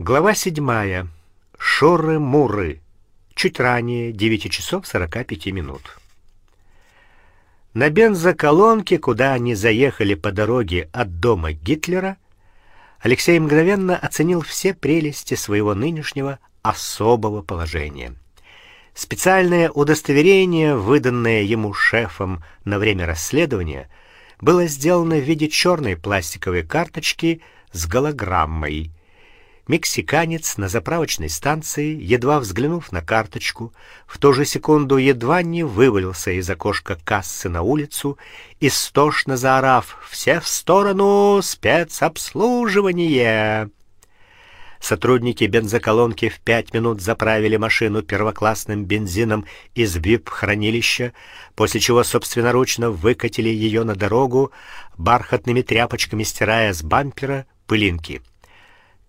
Глава седьмая. Шоры-муры. Чуть ранее 9 часов 45 минут. На бензоколонке, куда они заехали по дороге от дома Гитлера, Алексей мгновенно оценил все прелести своего нынешнего особого положения. Специальное удостоверение, выданное ему шефом на время расследования, было сделано в виде черной пластиковой карточки с голограммой Мексиканец на заправочной станции, едва взглянув на карточку, в ту же секунду едва не вывалился из окошка кассы на улицу, истошно заорав: "Все в сторону спецобслуживания!" Сотрудники бензоколонки в пять минут заправили машину первоклассным бензином из ВИП-хранилища, после чего собственноручно выкатили ее на дорогу, бархатными тряпочками стирая с бампера пылинки.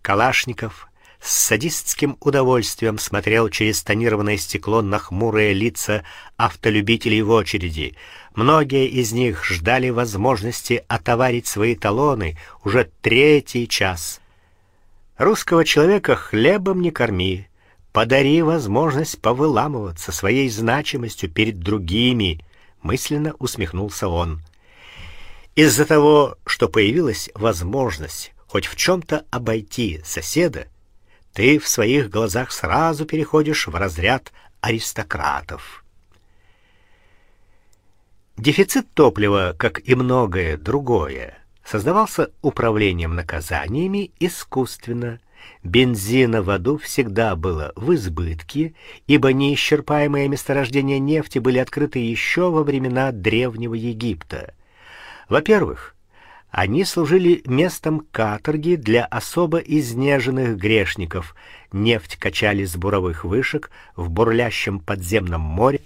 Калашников с садистским удовольствием смотрел через тонированное стекло на хмурые лица автолюбителей в очереди. Многие из них ждали возможности отоварить свои талоны уже третий час. Русского человека хлебом не корми, подари возможность повыламываться своей значимостью перед другими, мысленно усмехнулся он. Из-за того, что появилась возможность хоть в чем то обойти соседа, ты в своих глазах сразу переходишь в разряд аристократов. Дефицит топлива, как и многое другое, создавался управлением наказаниями искусственно. Бензина в аду всегда было в избытке, ибо неисчерпаемые месторождения нефти были открыты еще во времена древнего Египта. Во-первых, они служили местом каторги для особо изнеженных грешников. Нефть качали с буровых вышек в бурлящем подземном море.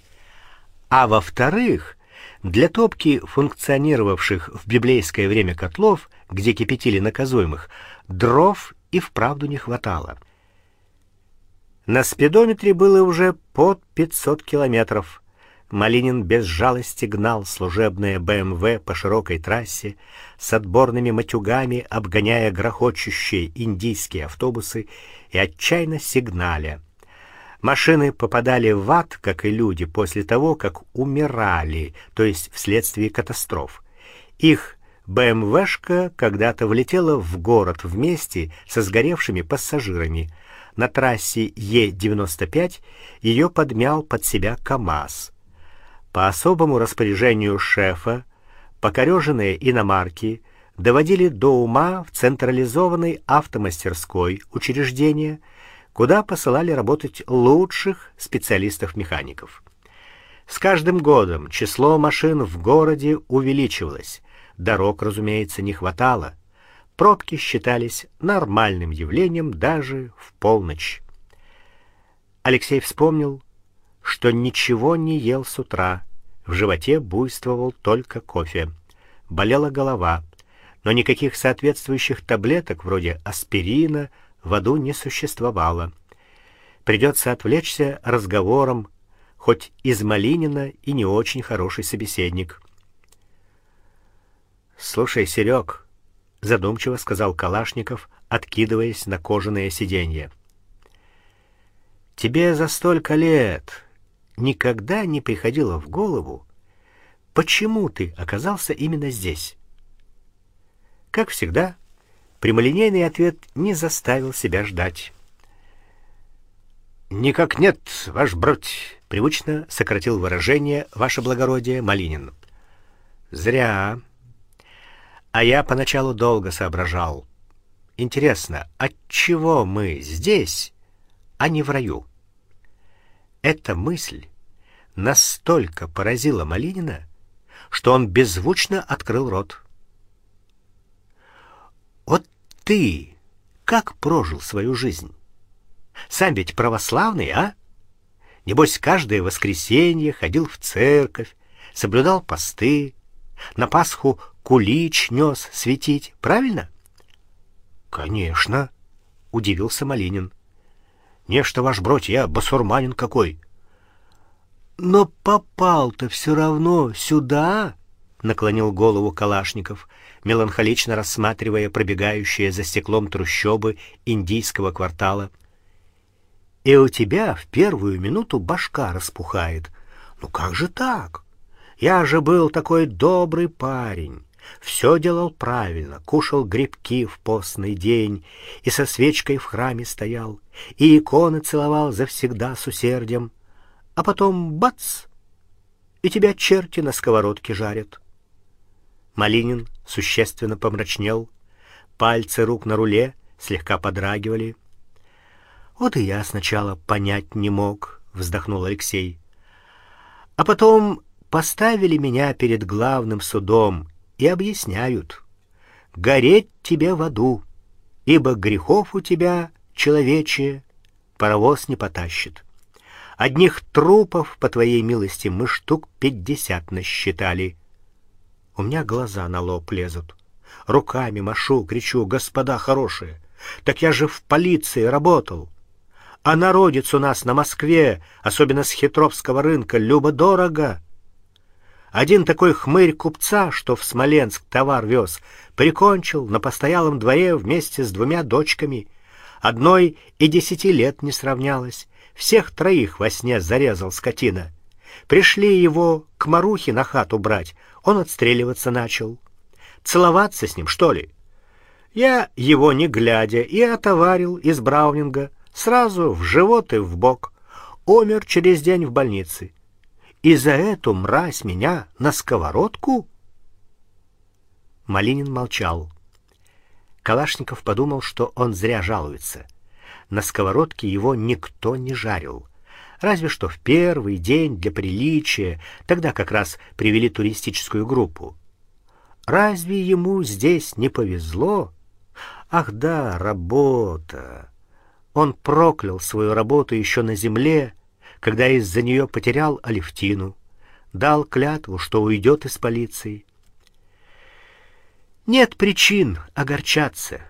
А во-вторых, для топки функционировавших в библейское время котлов, где кипятили наказуемых, дров и вправду не хватало. На спидометре было уже под 500 километров. Малинин без жалости гнал служебное БМВ по широкой трассе с отборными матюгами, обгоняя грохочущие индийские автобусы и отчаянно сигналя. Машины попадали в ад, как и люди, после того, как умирали, то есть вследствие катастроф. Их БМВшка когда-то влетела в город вместе со сгоревшими пассажирами. На трассе Е95 ее подмял под себя КАМАЗ. По особому распоряжению шефа покореженные иномарки доводили до ума в централизованной автомастерской учреждение, куда посылали работать лучших специалистов-механиков. С каждым годом число машин в городе увеличивалось. Дорог, разумеется, не хватало. Пробки считались нормальным явлением даже в полночь. Алексей вспомнил, что ничего не ел с утра. В животе буйствовал только кофе. Болела голова, но никаких соответствующих таблеток вроде аспирина в аду не существовало. Придется отвлечься разговором, хоть из Малинина и не очень хороший собеседник. Слушай, Серег, задумчиво сказал Калашников, откидываясь на кожаное сиденье. Тебе за столько лет никогда не приходило в голову, почему ты оказался именно здесь? Как всегда, прямолинейный ответ не заставил себя ждать. Никак нет, ваш бродь, привычно сократил выражение ваше благородие Малинин. Зря. А я поначалу долго соображал. Интересно, от чего мы здесь, а не в раю? Эта мысль настолько поразила Малинина, что он беззвучно открыл рот. Вот ты как прожил свою жизнь? Сам ведь православный, а? Небось, каждое воскресенье ходил в церковь, соблюдал посты, на Пасху кулич нес светить, правильно? Конечно, удивился Малинин. Нечто ваш бродь, я басурманин какой. Но попал-то все равно сюда, наклонил голову Калашников. меланхолично рассматривая пробегающие за стеклом трущобы индийского квартала. И у тебя в первую минуту башка распухает. Ну как же так? Я же был такой добрый парень. Все делал правильно, кушал грибки в постный день и со свечкой в храме стоял, и иконы целовал завсегда с усердием. А потом бац! И тебя черти на сковородке жарят. Малинин существенно помрачнел, пальцы рук на руле слегка подрагивали. Вот и я сначала понять не мог, вздохнул Алексей. А потом поставили меня перед главным судом и объясняют: гореть тебе в аду, ибо грехов у тебя, человече, паровоз не потащит. Одних трупов по твоей милости мы штук пятьдесят насчитали. У меня глаза на лоб лезут. Руками машу, кричу: "Господа хорошие, так я же в полиции работал. А народец у нас на Москве, особенно с Хитровского рынка, любо дорого. Один такой хмырь купца, что в Смоленск товар вез, прикончил на постоялом дворе вместе с двумя дочками. Одной и десяти лет не сравнялось. Всех троих во сне зарезал скотина. Пришли его к Марухе на хату брать. Он отстреливаться начал. Целоваться с ним, что ли? Я его не глядя и отоварил из Браунинга сразу в живот и в бок. Умер через день в больнице. И за эту мразь меня на сковородку? Малинин молчал. Калашников подумал, что он зря жалуется. На сковородке его никто не жарил. Разве что в первый день для приличия, тогда как раз привели туристическую группу. Разве ему здесь не повезло? Ах да, работа. Он проклял свою работу еще на земле, когда из-за нее потерял Алевтину, дал клятву, что уйдет из полиции. Нет причин огорчаться.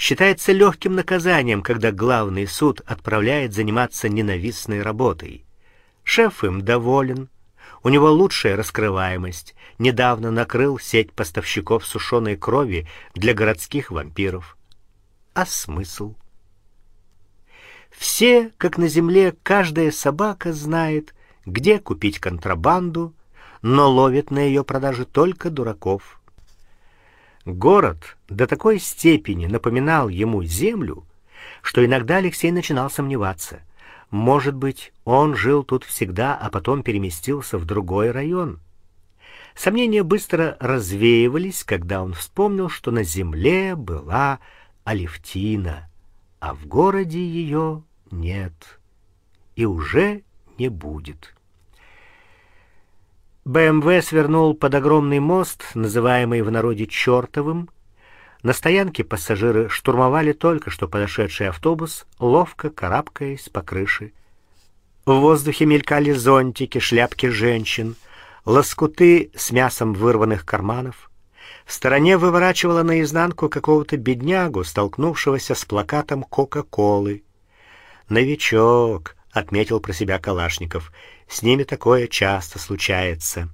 Считается легким наказанием, когда главный суд отправляет заниматься ненавистной работой. Шеф им доволен. У него лучшая раскрываемость. Недавно накрыл сеть поставщиков сушеной крови для городских вампиров. А смысл? Все, как на земле, каждая собака знает, где купить контрабанду, но ловит на ее продаже только дураков. Город до такой степени напоминал ему землю, что иногда Алексей начинал сомневаться. Может быть, он жил тут всегда, а потом переместился в другой район. Сомнения быстро развеивались, когда он вспомнил, что на земле была Алевтина а в городе ее нет и уже не будет. БМВ свернул под огромный мост, называемый в народе чертовым. На стоянке пассажиры штурмовали только что подошедший автобус, ловко карабкаясь по крыше. В воздухе мелькали зонтики, шляпки женщин, лоскуты с мясом вырванных карманов. В стороне выворачивала наизнанку какого-то беднягу, столкнувшегося с плакатом Кока-колы. Новичок, отметил про себя Калашников. С ними такое часто случается.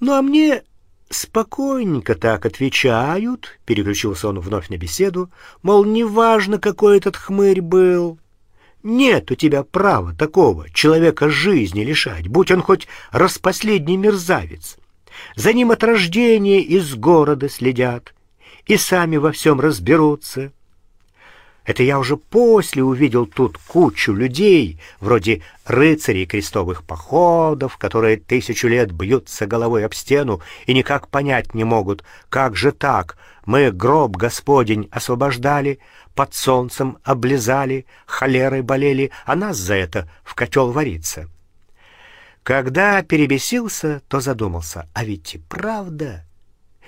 Ну а мне спокойненько так отвечают, переключился он вновь на беседу, мол, неважно, какой этот хмырь был. Нет у тебя права такого человека жизни лишать, будь он хоть распоследний мерзавец. За ним от рождения из города следят и сами во всем разберутся. Это я уже после увидел тут кучу людей, вроде рыцарей крестовых походов, которые тысячу лет бьются головой об стену и никак понять не могут, как же так? Мы гроб Господень освобождали, под солнцем облизали, холерой болели, а нас за это в котел вариться. Когда перебесился, то задумался: а ведь и правда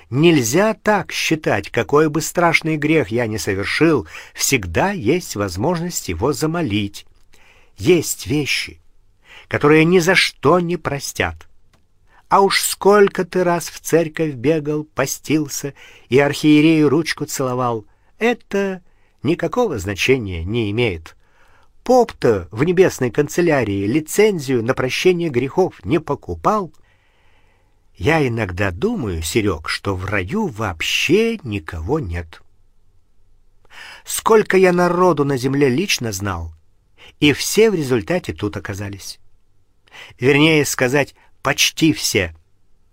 Нельзя так считать, какой бы страшный грех я ни совершил, всегда есть возможность его замолить. Есть вещи, которые ни за что не простят. А уж сколько ты раз в церковь бегал, постился и архиерею ручку целовал, это никакого значения не имеет. Поп-то в небесной канцелярии лицензию на прощение грехов не покупал. Я иногда думаю, Серег, что в раю вообще никого нет. Сколько я народу на земле лично знал, и все в результате тут оказались. Вернее сказать, почти все,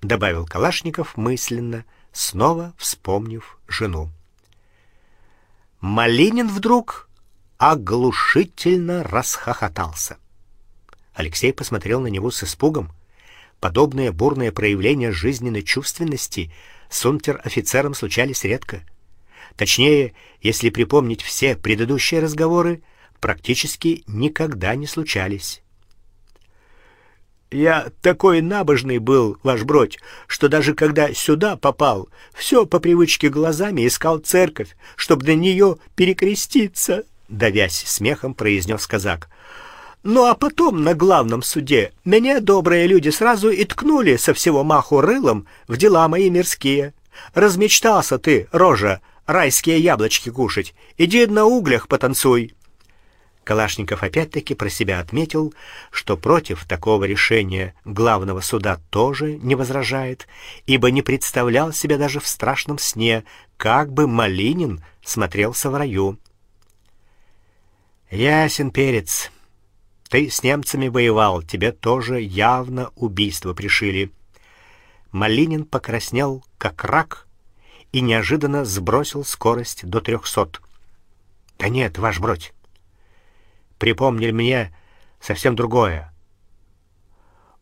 добавил Калашников мысленно, снова вспомнив жену. Малинин вдруг оглушительно расхохотался. Алексей посмотрел на него с испугом. Подобные бурные проявления жизненной чувственности с унтер-офицером случались редко. Точнее, если припомнить все предыдущие разговоры, практически никогда не случались. Я такой набожный был, ваш бродь, что даже когда сюда попал, все по привычке глазами искал церковь, чтобы на нее перекреститься, давясь смехом, произнес казак. Ну а потом на главном суде меня добрые люди сразу и ткнули со всего маху рылом в дела мои мирские. Размечтался ты, рожа, райские яблочки кушать. Иди на углях потанцуй. Калашников опять-таки про себя отметил, что против такого решения главного суда тоже не возражает, ибо не представлял себя даже в страшном сне, как бы Малинин смотрелся в раю. Ясен перец. Ты с немцами воевал, тебе тоже явно убийство пришили. Малинин покраснел, как рак, и неожиданно сбросил скорость до трехсот. Да нет, ваш бродь. Припомнили мне совсем другое.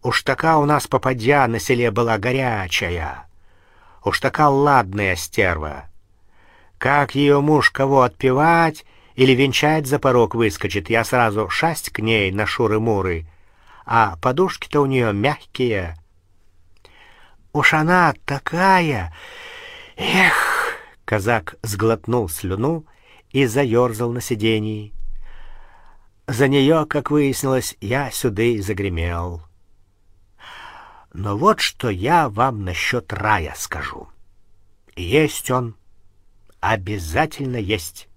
Уж такая у нас попадья на селе была горячая. Уж такая ладная стерва. Как ее муж кого отпевать, или венчать за порог выскочит, я сразу шасть к ней на шуры-муры, а подушки-то у нее мягкие. Уж она такая. Эх, казак сглотнул слюну и заерзал на сиденье. За нее, как выяснилось, я сюда и загремел. Но вот что я вам насчет рая скажу. Есть он, обязательно есть.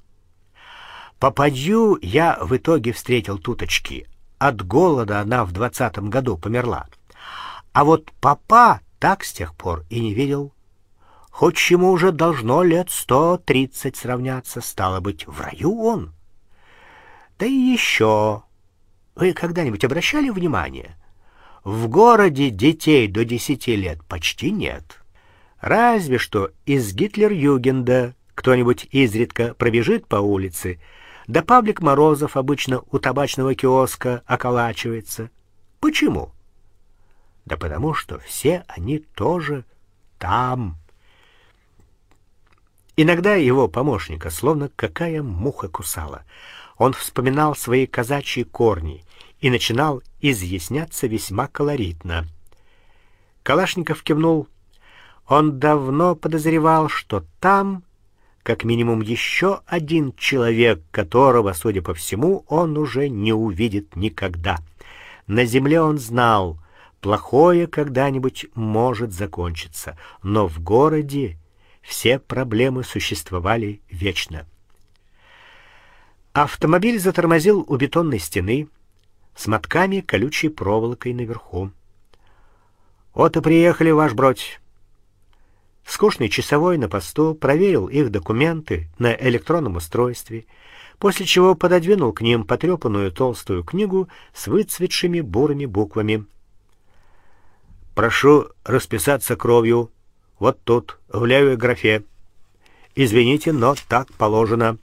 Попадью я в итоге встретил туточки. От голода она в двадцатом году померла. А вот папа так с тех пор и не видел. Хоть чему уже должно лет сто тридцать сравняться, стало быть, в раю он. Да и еще. Вы когда-нибудь обращали внимание? В городе детей до десяти лет почти нет. Разве что из Гитлер-Югенда кто-нибудь изредка пробежит по улице, да Павлик Морозов обычно у табачного киоска околачивается. Почему? Да потому что все они тоже там. Иногда его помощника словно какая муха кусала. Он вспоминал свои казачьи корни и начинал изъясняться весьма колоритно. Калашников кивнул. Он давно подозревал, что там как минимум еще один человек, которого, судя по всему, он уже не увидит никогда. На земле он знал, плохое когда-нибудь может закончиться, но в городе все проблемы существовали вечно. Автомобиль затормозил у бетонной стены с мотками колючей проволокой наверху. Вот и приехали, ваш бродь. Скучный часовой на посту проверил их документы на электронном устройстве, после чего пододвинул к ним потрепанную толстую книгу с выцветшими бурыми буквами. Прошу расписаться кровью вот тут, в левой графе. Извините, но так положено.